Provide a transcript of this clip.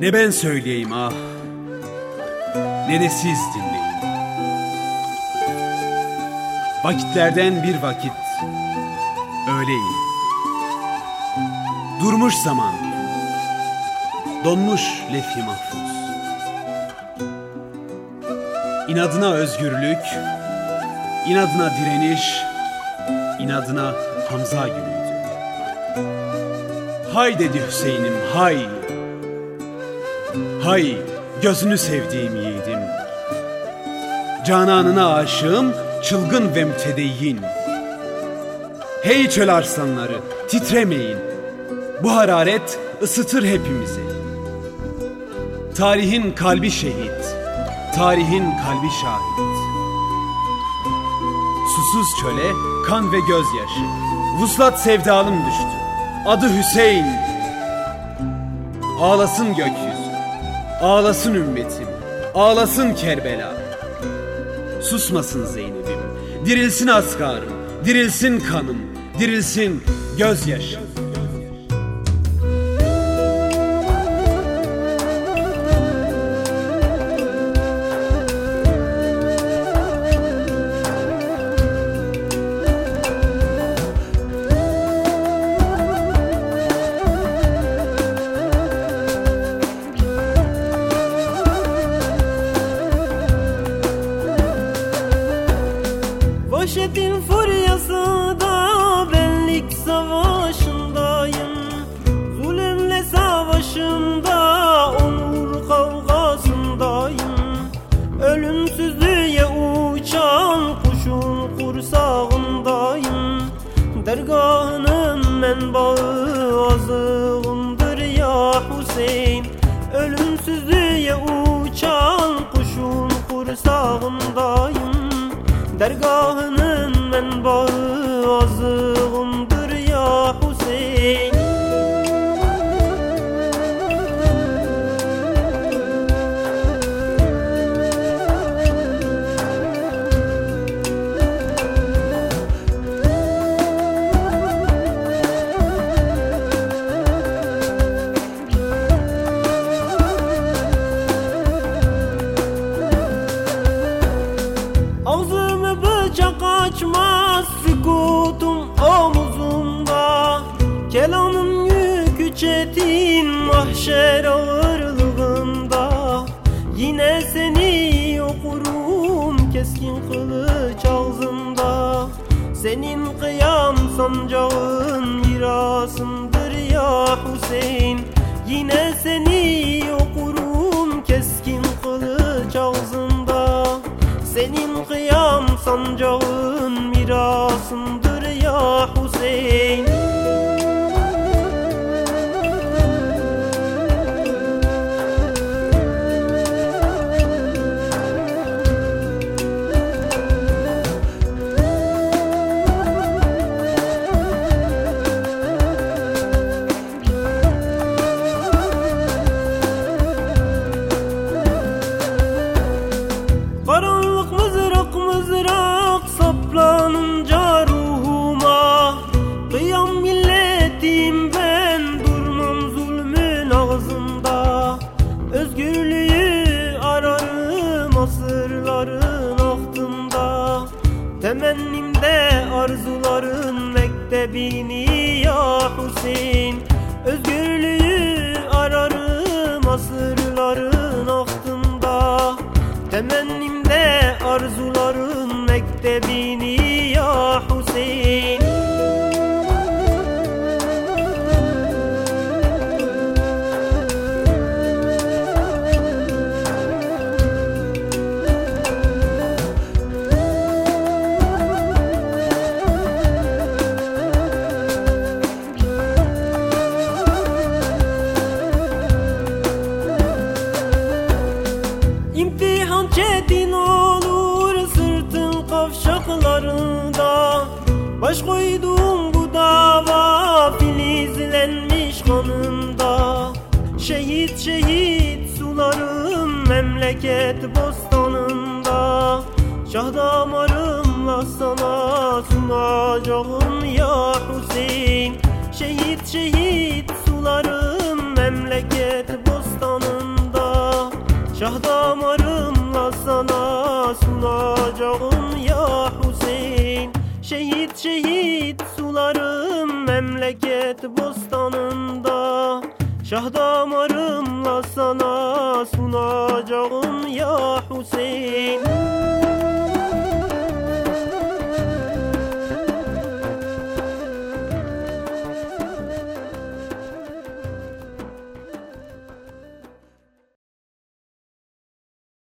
Ne ben söyleyeyim ah. Ne de siz dinleyin. Vakitlerden bir vakit Öyleyim Durmuş zaman Donmuş lefhi mahfuz. İnadına özgürlük inadına direniş inadına Hamza günüydü Hay dedi Hüseyin'im hay Hay gözünü sevdiğim yiğidim. Cananına aşığım çılgın ve mütedeyyin Hey çöl arslanları titremeyin. Bu hararet ısıtır hepimizi. Tarihin kalbi şehit Tarihin kalbi şahit. Susuz çöle kan ve gözyaşı. Vuslat sevdalım düştü. Adı Hüseyin. Ağlasın gökyüzü Ağlasın ümmetim Ağlasın Kerbela. Susmasın Zeynep'im Dirilsin askarım Dirilsin kanım Dirilsin gözyaşım Vahşetin furyası da benlik savaşındayım. Zulümle savaşımda onur kavgasındayım. Ölümsüzlüğe uçan kuşun kursağındayım. Dergahının menbaı azığımdır ya Hüseyin. Ölümsüzlüğe uçan kuşun kursağındayım. Dergahının Bıçak açmaz sükutum omuzumda. Kelamın yükü çetin mahşer ağırlığında. Yine seni okurum keskin kılıç ağzımda. Senin kıyam sancağın mirasındır ya Hüseyin. Yine seni sancağın mirasındır asırların ahtında Temennimde arzuların mektebini ya Hüseyin. Özgürlüğü ararım asırların ahtında Temennimde arzuların çetin olur sırtın kavşaklarında. Baş koydum bu dava filizlenmiş kanında. Şehit şehit sularım memleket bostanında. Şah damarımla sana sunacağım ya Hüseyin. Şehit şehit sularım memleket bostanında. Şah damarımla sana sunacağım ya Hüseyin. Şehit şehit sularım memleket bostanında. Şah damarımla sana sunacağım ya Hüseyin